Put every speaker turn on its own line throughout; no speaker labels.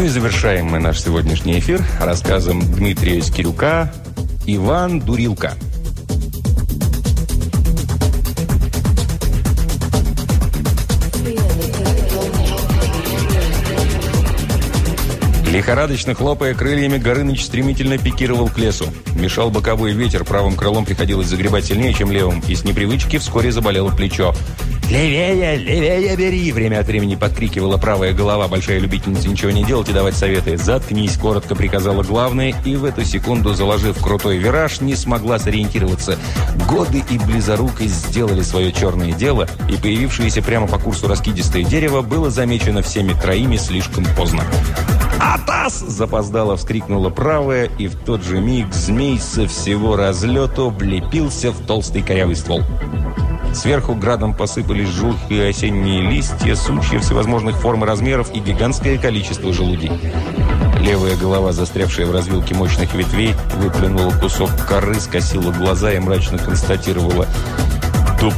Ну и завершаем мы наш сегодняшний эфир рассказом Дмитрия Скирюка «Иван Дурилка». Лихорадочно хлопая крыльями, Горыныч стремительно пикировал к лесу. Мешал боковой ветер, правым крылом приходилось загребать сильнее, чем левым, и с непривычки вскоре заболело плечо. «Левее, левее бери!» Время от времени подкрикивала правая голова, большая любительница ничего не делать и давать советы. «Заткнись!» – коротко приказала главное, и в эту секунду, заложив крутой вираж, не смогла сориентироваться. Годы и близорукость сделали свое черное дело, и появившееся прямо по курсу раскидистое дерево было замечено всеми троими слишком поздно. «Атас!» – запоздало вскрикнула правая, и в тот же миг змей со всего разлета влепился в толстый корявый ствол. Сверху градом посыпались желтые осенние листья, сучья всевозможных форм и размеров и гигантское количество желудей. Левая голова, застрявшая в развилке мощных ветвей, выплюнула кусок коры, скосила глаза и мрачно констатировала «Туп».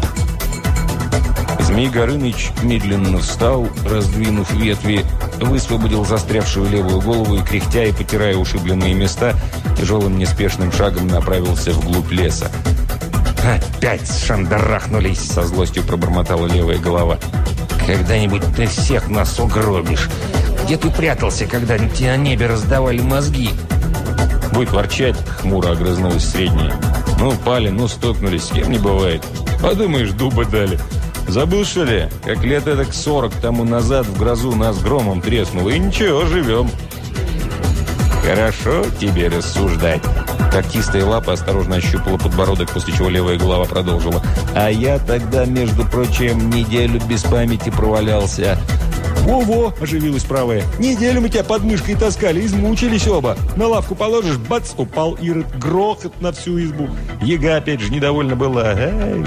Змей Горыныч медленно встал, раздвинув ветви, высвободил застрявшую левую голову и, кряхтя и потирая ушибленные места, тяжелым неспешным шагом направился вглубь леса. «Опять шандарахнулись!» – со злостью пробормотала левая голова. «Когда-нибудь ты всех нас угробишь! Где ты прятался, когда тебе на небе раздавали мозги?» «Будет ворчать!» – хмуро огрызнулась средняя. «Ну, пали, ну, стукнулись, с кем не бывает. Подумаешь, дуба дали!» Забыл, что ли, как лет это к сорок тому назад в грозу нас громом треснуло, и ничего, живем. Хорошо тебе рассуждать. Когтистая лапа осторожно ощупала подбородок, после чего левая голова продолжила. А я тогда, между прочим, неделю без памяти провалялся. «Во-во!» – оживилась правая. «Неделю мы тебя под мышкой таскали, измучились оба. На лавку положишь, бац, упал Ирод, грохот на всю избу. Ега опять же недовольна была. Эй!»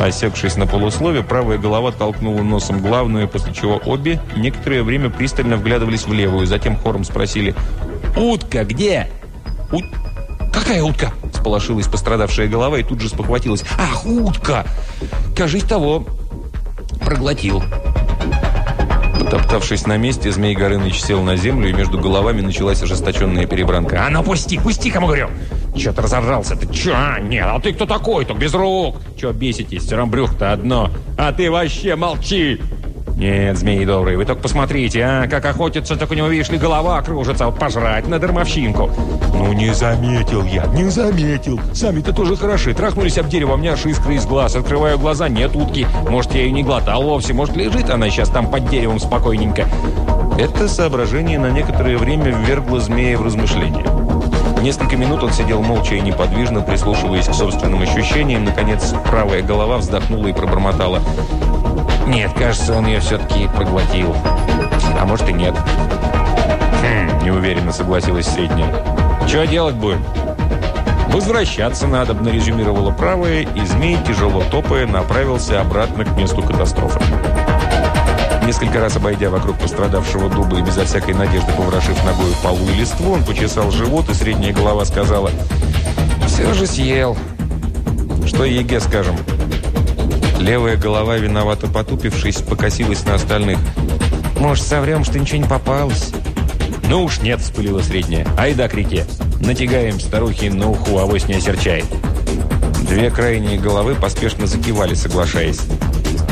Осекшись на полуслове, правая голова толкнула носом главную, после чего обе некоторое время пристально вглядывались в левую, затем хором спросили «Утка где?» «Ут... Какая утка?» – сполошилась пострадавшая голова и тут же спохватилась. «Ах, утка! Кажись того, проглотил». Потоптавшись на месте, Змей Горыныч сел на землю, и между головами началась ожесточенная перебранка. «А ну пусти, пусти, кому говорю!» «Чё ты разоржался? Ты чё? А, нет, а ты кто такой? Так без рук!» «Чё беситесь? Все равно брюх-то одно!» «А ты вообще молчи!» «Нет, змеи добрые, вы только посмотрите, а, как охотятся, так у него, видишь ли, голова кружится, вот пожрать на дармовщинку». «Ну, не заметил я, не заметил. Сами-то тоже хороши. Трахнулись об дерево, у меня аж искры из глаз. Открываю глаза, нет утки. Может, я ее не глотал вовсе, может, лежит она сейчас там под деревом спокойненько». Это соображение на некоторое время ввергло змея в размышления. Несколько минут он сидел молча и неподвижно, прислушиваясь к собственным ощущениям. Наконец, правая голова вздохнула и пробормотала. «Нет, кажется, он ее все-таки проглотил. А может и нет». «Хм, неуверенно согласилась средняя. Чего делать будем?» «Возвращаться надо», – резюмировала правая, и змей, тяжело топая, направился обратно к месту катастрофы. Несколько раз обойдя вокруг пострадавшего дуба и безо всякой надежды поворошив ногой полу и листву, он почесал живот, и средняя голова сказала «Все же съел». «Что Еге скажем?» Левая голова, виновато потупившись, покосилась на остальных. «Может, соврем, что ничего не попалось?» «Ну уж нет», — вспылила средняя. «Айда к реке. Натягаем старухи на уху, авось не осерчает». Две крайние головы поспешно закивали, соглашаясь.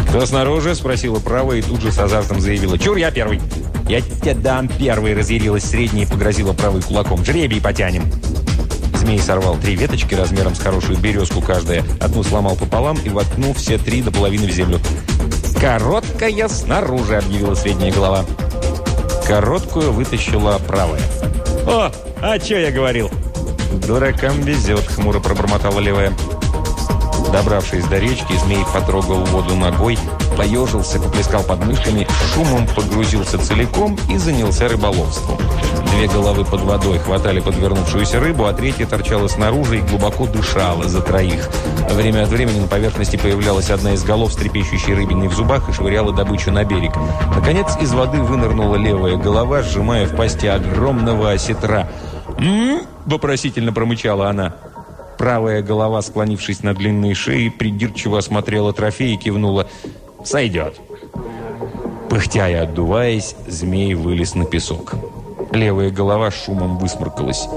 «Кто снаружи?» – спросила правая и тут же с азартом заявила. «Чур, я первый!» «Я тебе дам первый!» – разъярилась средняя и погрозила правой кулаком. «Жребий потянем!» Змей сорвал три веточки размером с хорошую березку каждая. Одну сломал пополам и воткнул все три до половины в землю. «Короткая снаружи!» – объявила средняя голова. Короткую вытащила правая. «О, а что я говорил?» «Дуракам везет», – хмуро пробормотала левая. Добравшись до речки, змей потрогал воду ногой, поежился, поплескал подмышками, шумом погрузился целиком и занялся рыболовством. Две головы под водой хватали подвернувшуюся рыбу, а третья торчала снаружи и глубоко дышала за троих. Время от времени на поверхности появлялась одна из голов с трепещущей рыбиной в зубах и швыряла добычу на берег. Наконец из воды вынырнула левая голова, сжимая в пасти огромного осетра. «М-м-м!» – вопросительно промычала она. Правая голова, склонившись на длинной шее, придирчиво осмотрела трофей и кивнула. «Сойдет». Пыхтя и отдуваясь, змей вылез на песок. Левая голова шумом высморкалась.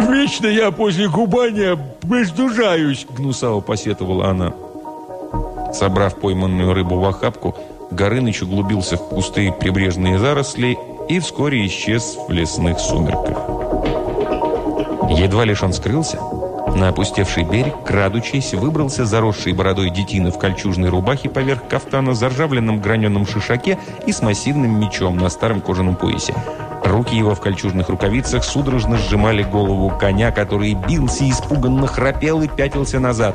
«Вечно я после купания простужаюсь!» — гнусаво посетовала она.
Собрав пойманную рыбу в охапку, Горыныч углубился в пустые прибрежные заросли и вскоре исчез в лесных сумерках. Едва лишь он скрылся, на опустевший берег, крадучись, выбрался заросший бородой детина в кольчужной рубахе поверх кафтана, заржавленном граненом шишаке и с массивным мечом на старом кожаном поясе. Руки его в кольчужных рукавицах судорожно сжимали голову коня, который бился, испуганно храпел и пятился назад.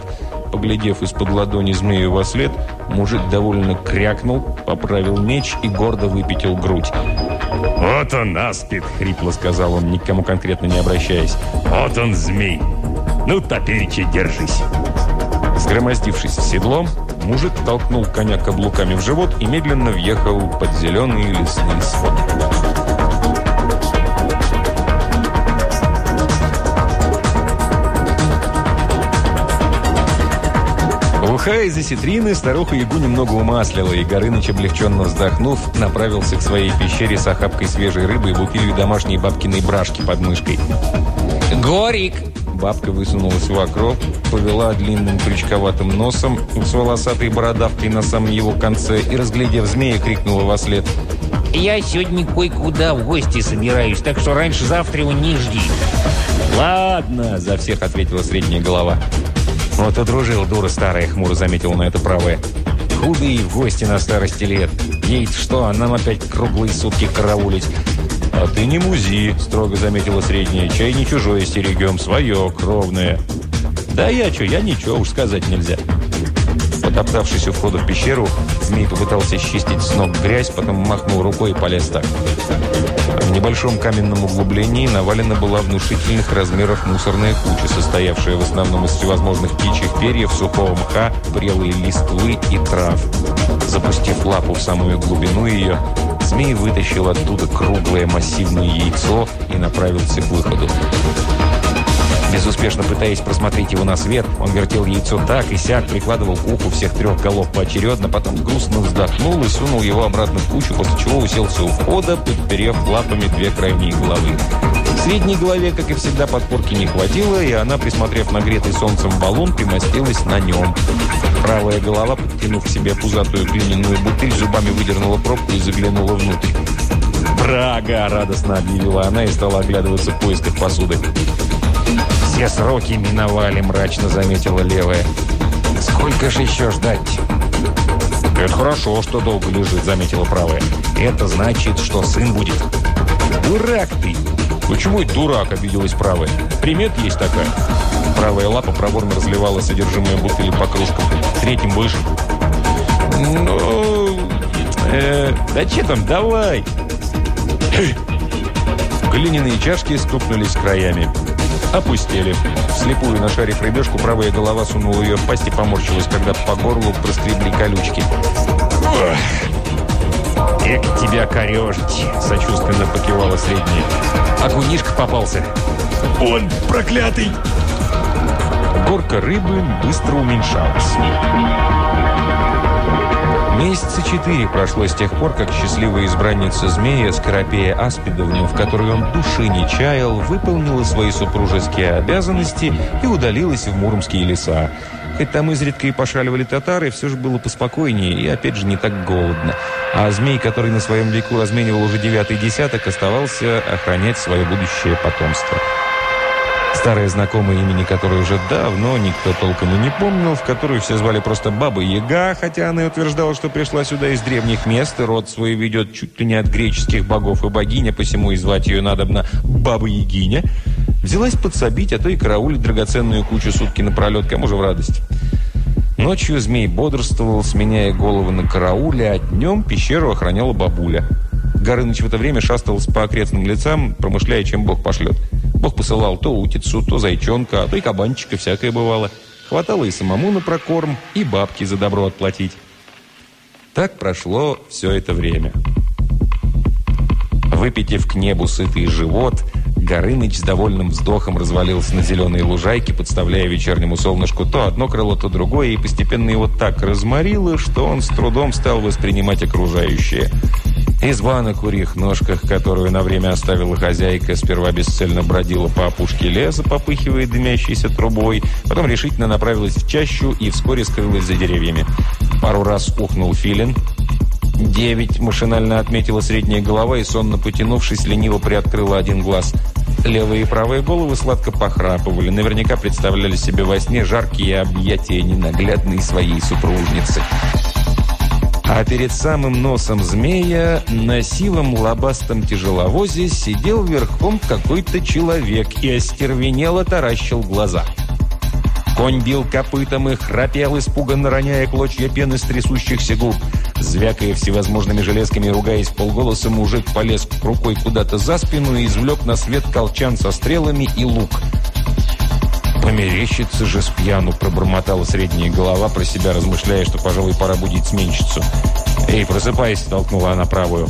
Поглядев из-под ладони змею во след, мужик довольно крякнул, поправил меч и гордо выпятил грудь.
«Вот он, аспид!»
— хрипло сказал он, никому конкретно не обращаясь.
«Вот он, змей! Ну, топеречи, держись!»
Сгромоздившись в седло, мужик толкнул коня каблуками в живот и медленно въехал под зеленые лесные своды. Ухая из осетрины, старуха Ягу немного умаслила, и Горыныч, облегченно вздохнув, направился к своей пещере с охапкой свежей рыбы и бутылью домашней бабкиной брашки под мышкой.
«Горик!»
Бабка высунулась в окроп, повела длинным крючковатым носом с волосатой бородавкой на самом его конце и, разглядев змея, крикнула во след.
«Я сегодня кое-куда в гости собираюсь, так что раньше завтра его не жди».
«Ладно», — за всех ответила средняя голова. «Вот удружил, дура старая», — хмуро заметила на это правая. «Худые в гости на старости лет. ей что, нам опять круглые сутки караулить». «А ты не музи», — строго заметила средняя. «Чай не чужое стерегем, свое, кровное». «Да я что, я ничего уж сказать нельзя». Потоптавшись у входа в пещеру, змей попытался счистить с ног грязь, потом махнул рукой и полез так. Небольшом каменном углублении навалена была внушительных размеров мусорная куча, состоявшая в основном из всевозможных птичьих перьев, сухого мха, прелые листвы и трав. Запустив лапу в самую глубину ее, змей вытащил оттуда круглое массивное яйцо и направился к выходу. Безуспешно пытаясь просмотреть его на свет, он вертел яйцо так и сяк, прикладывал к уху всех трех голов поочередно, потом грустно вздохнул и сунул его обратно в кучу, после чего уселся у входа, подперев лапами две крайние головы. Средней голове, как и всегда, подпорки не хватило, и она, присмотрев нагретый солнцем баллон, примостилась на нем. Правая голова, подтянув к себе пузатую глиняную бутыль, зубами выдернула пробку и заглянула внутрь. «Брага!» – радостно объявила она и стала оглядываться в поисках посуды. «Все сроки миновали», – мрачно заметила левая. «Сколько же еще ждать?» «Это хорошо, что долго лежит», – заметила правая. «Это значит, что сын будет». «Дурак ты!» «Почему это дурак?» – обиделась правая. «Примет есть такая». Правая лапа проворно разливала содержимое бутыли по кружкам. Третьим больше. «Ну... Э, да че там, давай!» Глиняные чашки стукнулись краями. Опустили. Вслепую нашарив рыбешку, правая голова сунула ее в пасть и поморщилась, когда по горлу проскребли колючки. «Эк, тебя корежить!» – сочувственно покивала средняя. «Окунишка попался!»
«Он проклятый!»
Горка рыбы быстро уменьшалась. Месяца четыре прошло с тех пор, как счастливая избранница змея Скоропея Аспидовна, в которой он души не чаял, выполнила свои супружеские обязанности и удалилась в Муромские леса. Хоть там изредка и пошаливали татары, все же было поспокойнее и, опять же, не так голодно. А змей, который на своем веку разменивал уже девятый десяток, оставался охранять свое будущее потомство. Старая знакомая имени которой уже давно никто толком и не помнил, в которую все звали просто Баба Яга, хотя она и утверждала, что пришла сюда из древних мест, и род свой ведет чуть ли не от греческих богов и богиня, посему и звать ее надобно Баба Ягиня, взялась подсобить, а то и караулить драгоценную кучу сутки напролет, кому же в радость. Ночью змей бодрствовал, сменяя головы на карауле, а днем пещеру охраняла бабуля. Горыныч в это время шастал по окрестным лицам, промышляя, чем Бог пошлет. Бог посылал то утицу, то зайчонка, а то и кабанчика, всякое бывало. Хватало и самому на прокорм, и бабки за добро отплатить. Так прошло все это время. Выпитив к небу сытый живот, Горыныч с довольным вздохом развалился на зеленые лужайки, подставляя вечернему солнышку то одно крыло, то другое, и постепенно его так разморило, что он с трудом стал воспринимать окружающее. Изба на курьих ножках, которую на время оставила хозяйка, сперва бесцельно бродила по опушке леса, попыхивая дымящейся трубой, потом решительно направилась в чащу и вскоре скрылась за деревьями. Пару раз ухнул филин. Девять машинально отметила средняя голова и, сонно потянувшись, лениво приоткрыла один глаз. Левые и правые головы сладко похрапывали, наверняка представляли себе во сне жаркие объятия ненаглядной своей супружницы. А перед самым носом змея на сивом лобастом тяжеловозе сидел верхом какой-то человек и остервенело таращил глаза. Конь бил копытом и храпел, испуганно роняя клочья пены с трясущихся губ. Звякая всевозможными железками и ругаясь полголоса, мужик полез рукой куда-то за спину и извлек на свет колчан со стрелами и лук – «Померещится же с пьяну!» – пробормотала средняя голова, про себя размышляя, что, пожалуй, пора будить сменщицу. «Эй, просыпайся!» – толкнула она правую.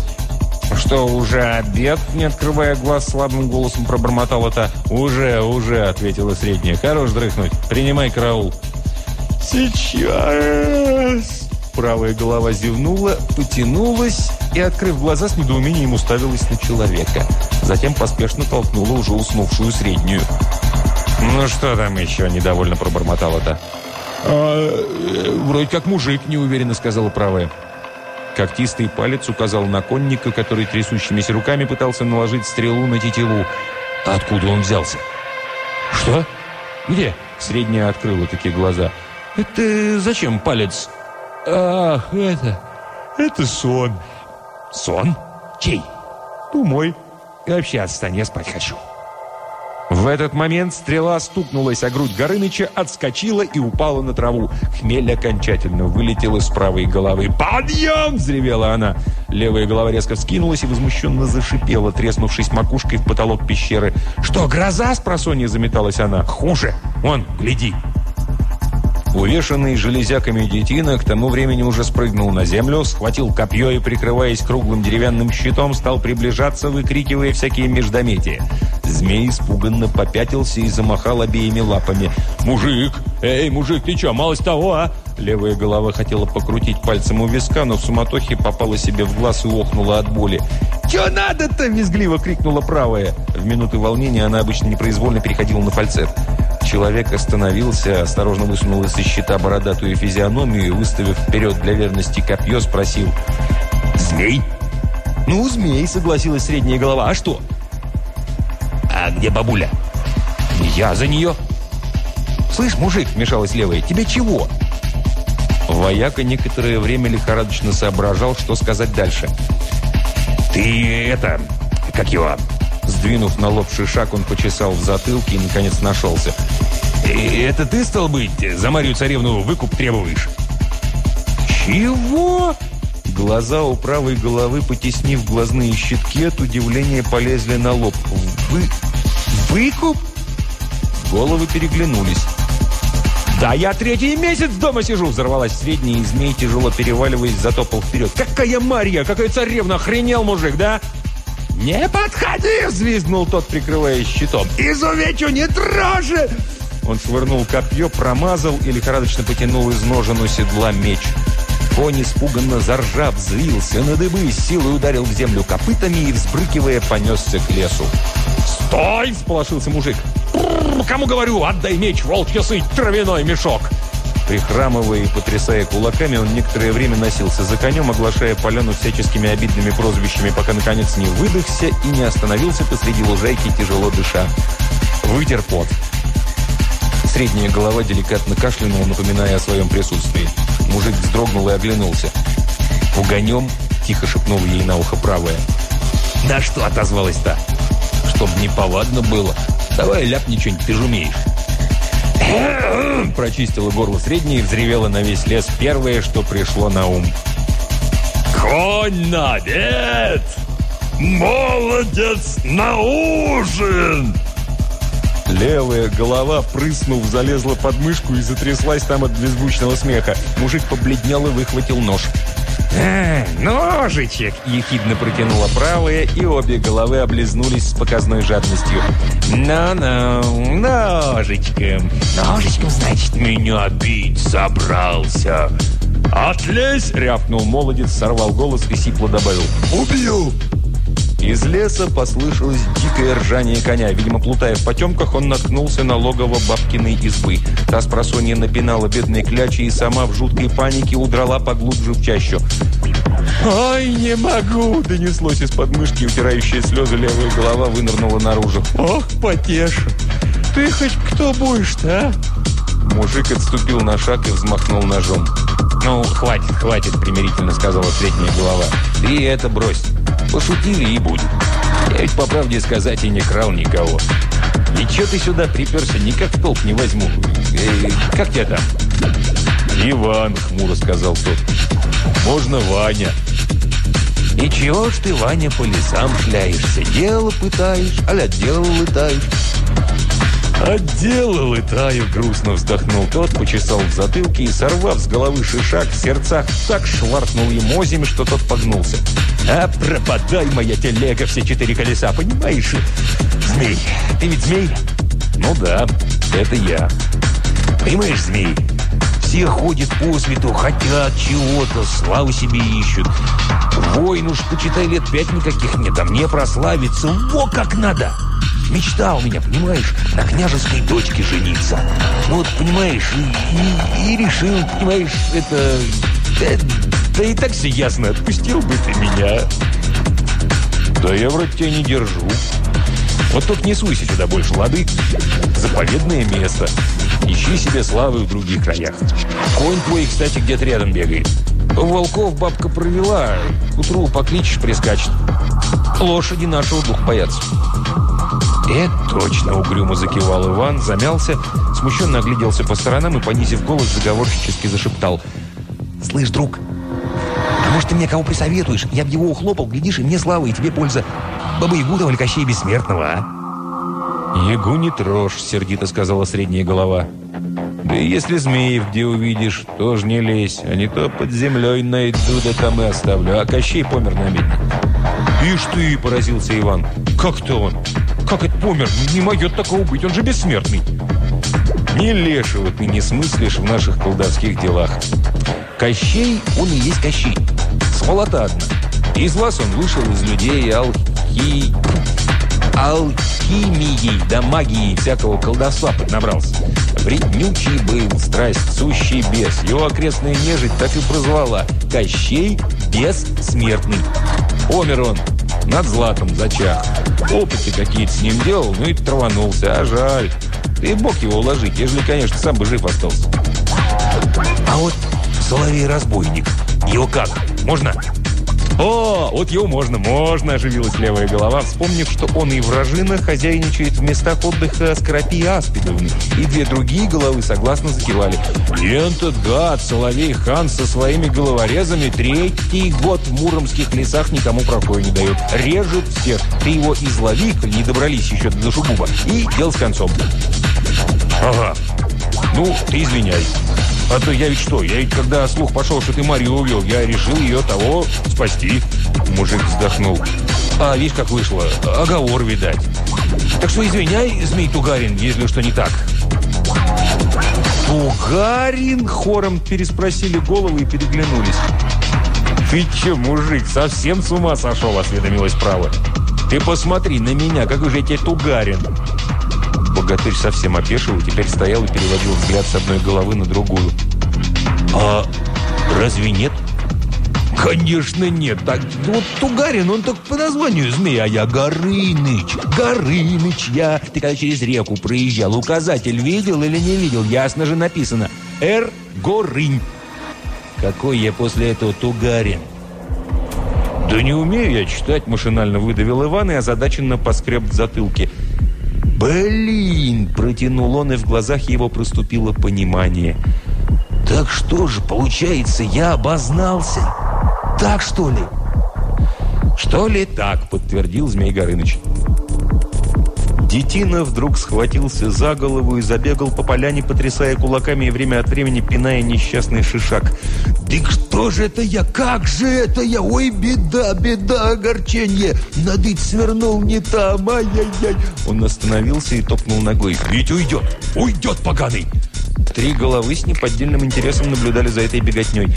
«Что, уже обед?» – не открывая глаз, слабым голосом пробормотала та. «Уже, уже!» – ответила средняя. «Хорош дрыхнуть. Принимай караул».
«Сейчас!»
Правая голова зевнула, потянулась и, открыв глаза, с недоумением уставилась на человека. Затем поспешно толкнула уже уснувшую среднюю. «Ну что там еще?» – недовольно пробормотал это.
А, э, «Вроде как мужик», – неуверенно сказала правая.
Когтистый палец указал на конника, который трясущимися руками пытался наложить стрелу на тетиву. А откуда он взялся?
«Что? Где?»
Средняя открыла такие глаза.
«Это зачем палец?» «Ах, это... это сон».
«Сон? Чей?»
«Ну, мой.
И вообще отстань, я спать хочу». В этот момент стрела стукнулась, а грудь Горыныча отскочила и упала на траву. Хмель окончательно вылетел из правой головы. «Подъем!» – взревела она. Левая голова резко вскинулась и возмущенно зашипела, треснувшись макушкой в потолок пещеры. «Что, гроза?» – с просонья заметалась она. «Хуже! Вон, гляди!» Увешанный железяками детина к тому времени уже спрыгнул на землю, схватил копье и, прикрываясь круглым деревянным щитом, стал приближаться, выкрикивая всякие междометия. Змей испуганно попятился и замахал обеими лапами. «Мужик! Эй, мужик, ты чё, малость того, а?» Левая голова хотела покрутить пальцем у виска, но в суматохе попала себе в глаз и охнула от боли. «Чё надо-то?» – визгливо крикнула правая. В минуты волнения она обычно непроизвольно переходила на фальцет. Человек остановился, осторожно высунул из щита бородатую физиономию и, выставив вперед для верности копье, спросил «Змей?» «Ну, змей», — согласилась средняя голова. «А что?» «А где бабуля?» «Я за нее». «Слышь, мужик», — вмешалась левая, — «тебе чего?» Вояка некоторое время лихорадочно соображал, что сказать дальше. «Ты это... как его...» Сдвинув на лоб шишак, он почесал в затылке и, наконец, нашелся. «И это ты, стал быть, за Марию Царевну выкуп требуешь?» «Чего?» Глаза у правой головы, потеснив глазные щитки, от удивления полезли на лоб. «Вы... выкуп?» Головы переглянулись. «Да я третий месяц дома сижу!» Взорвалась средняя, и змей, тяжело переваливаясь, затопал вперед. «Какая Марья! Какая царевна! Охренел мужик, да?» «Не подходи!» – взвизгнул тот, прикрываясь щитом. «Изувечу, не трожи!» Он швырнул копье, промазал и лихорадочно потянул из ножен у седла меч. Конь испуганно заржав, взвился на дыбы, силой ударил в землю копытами и, взбрыкивая, понесся к лесу. «Стой!» – всполошился мужик. «Кому говорю, отдай меч, волчья сыть, травяной мешок!» Прихрамывая и потрясая кулаками, он некоторое время носился за конем, оглашая поляну всяческими обидными прозвищами, пока, наконец, не выдохся и не остановился посреди лужайки, тяжело дыша. Вытер пот. Средняя голова деликатно кашлянула, напоминая о своем присутствии. Мужик вздрогнул и оглянулся. «Пуганем?» – тихо шепнул ей на ухо правая. «На что?» – отозвалась-то. «Чтоб неповадно было. Давай ляпни что-нибудь, ты же умеешь». Прочистила горло среднее и взревела на весь лес первое, что пришло на ум.
«Конь на обед! Молодец на ужин!»
Левая голова, прыснув, залезла под мышку и затряслась там от беззвучного смеха. Мужик побледнел и выхватил нож. «А, ножичек!» – ехидно протянула правая, и обе головы облизнулись с показной жадностью. «Ну-ну, ножичком!» «Ножичком, значит, меня бить собрался!» «Отлезь!» — рявкнул молодец, сорвал голос и сипло добавил. «Убью!» Из леса послышалось дикое ржание коня. Видимо, плутая в потемках, он наткнулся на логово бабкиной избы. Та с напинала бедные клячи и сама в жуткой панике удрала поглубже в чащу. «Ай, не могу!» – донеслось из подмышки, утирающая слезы левая голова вынырнула наружу. «Ох, потешу! Ты хоть кто будешь-то, а?» Мужик отступил на шаг и взмахнул ножом. «Ну, хватит, хватит», – примирительно сказала средняя голова. «Ты это брось. Пошутили и будет. Я ведь, по правде сказать, и не крал никого. И чё ты сюда приперся, никак в толк не возьму. Э, как тебя там?» «Иван», – хмуро сказал тот. «Можно Ваня». «И чего ж ты, Ваня, по лесам шляешься? Дело пытаешь, аля дело летаешь?» «Отделал и таю!» – грустно вздохнул тот, почесал в затылке и, сорвав с головы шишак, в сердцах так шваркнул ему озимь, что тот погнулся. «А пропадай, моя телега, все четыре колеса, понимаешь? Змей, ты ведь змей?» «Ну да, это я». «Понимаешь, змей, все ходят по свету, хотят чего-то, славу себе ищут. Войн уж, почитай, лет пять никаких нет, а мне прославиться во как надо!» Мечта у меня, понимаешь, на княжеской дочке жениться. Ну вот, понимаешь, и, и, и решил, понимаешь, это... Да, да и так все ясно, отпустил бы ты меня. Да я вроде тебя не держу. Вот только не суйся сюда больше, лады. Заповедное место. Ищи себе славы в других краях. Конь твой, кстати, где-то рядом бегает. Волков бабка провела. К утру покличешь, прискачет. Лошади нашего дух боятся. «Это точно!» – угрюмо закивал Иван, замялся, смущенно огляделся по сторонам и, понизив голос, заговорщически зашептал. «Слышь, друг, а может, ты мне кого присоветуешь? Я б его ухлопал, глядишь, и мне слава, и тебе польза. Баба Ягу или Кощей Бессмертного, а?» «Ягу не трожь», – сердито сказала средняя голова. «Да и если змеев где увидишь, тоже не лезь, а не то под землей найду, да там и оставлю. А Кощей помер намедник». «Ишь ты!» – поразился Иван. «Как-то он? Как это помер? Не могет такого быть, он же бессмертный!» «Не лешего ты не смыслишь в наших колдовских делах. Кощей, он и есть Кощей. Смолота одна. Из вас он вышел из людей алхи... алхимией, да магией всякого колдовства поднабрался. Вреднючий был, страсть, сущий бес. Его окрестная нежить так и прозвала. Кощей бессмертный. Помер он. Над златом зачах. Опыты какие-то с ним делал, ну и траванулся. А жаль. Ты бог его уложить, ежели, конечно, сам бы жив остался. А вот Соловей-разбойник. Его как? Можно? «О, вот его можно, можно!» – оживилась левая голова, вспомнив, что он и вражина хозяйничает в местах отдыха Скоропи Аспидовны. И две другие головы согласно закивали. «Этот гад, Соловей хан со своими головорезами третий год в муромских лесах никому прохода не дает. Режет всех. Ты его излови, не добрались еще до душегуба, и дел с концом». «Ага. Ну, ты извиняй. А то я ведь что, я ведь когда слух пошел, что ты Марию увел, я решил ее того спасти. Мужик вздохнул. А видишь, как вышло? Оговор, видать. Так что извиняй, Змей Тугарин, если что не так. Тугарин? Хором переспросили головы и переглянулись. Ты че, мужик, совсем с ума сошел, осведомилась право. Ты посмотри на меня, какой же я тебе Тугарин. Богатырь совсем опешил и теперь стоял и переводил взгляд с одной головы на другую. «А разве нет?» «Конечно нет. Так, вот Тугарин, он только по названию змея, а я Горыныч. Горыныч я. Ты когда через реку проезжал, указатель видел или не видел? Ясно же написано. Р. Горынь. Какой я после этого Тугарин?» «Да не умею я читать», – машинально выдавил Иван и озадаченно поскреб в затылке. «Блин!» – протянул он, и в глазах его проступило понимание. «Так что же, получается, я обознался? Так что ли?» «Что ли так?» – подтвердил Змей Горыныч. Детина вдруг схватился за голову и забегал по поляне, потрясая кулаками и время от времени пиная несчастный шишак. «Да что же это я? Как же это я? Ой, беда, беда, огорчение! Надыть свернул не там, ай-яй-яй!» Он остановился и топнул ногой. «Ведь уйдет! Уйдет, поганый!» Три головы с неподдельным интересом наблюдали за этой беготней.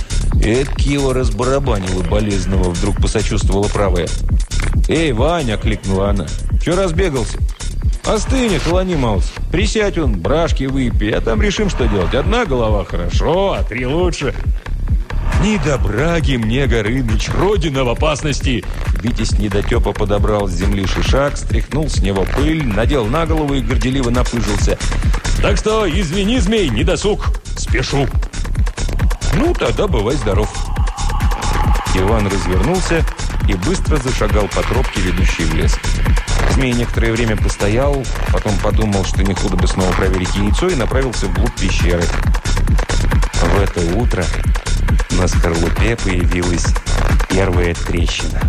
«Это его разбарабанило болезненного», — вдруг посочувствовала правая. «Эй, Ваня!» — кликнула она. «Че разбегался?» «Остынь, холони, Маус. Присядь он, брашки выпей, а там решим, что делать. Одна голова хорошо, а три лучше». «Ни добраги мне, Горыныч, родина в опасности!» Витязь недотепа подобрал с земли шишак, стряхнул с него пыль, надел на голову и горделиво напыжился. «Так что, извини, змей, не досуг, спешу!» «Ну, тогда бывай здоров!» Иван развернулся и быстро зашагал по тропке, ведущей в лес. Змей некоторое время постоял, потом подумал, что не худо бы снова проверить яйцо, и направился вглубь пещеры. В это утро на скорлупе появилась первая трещина.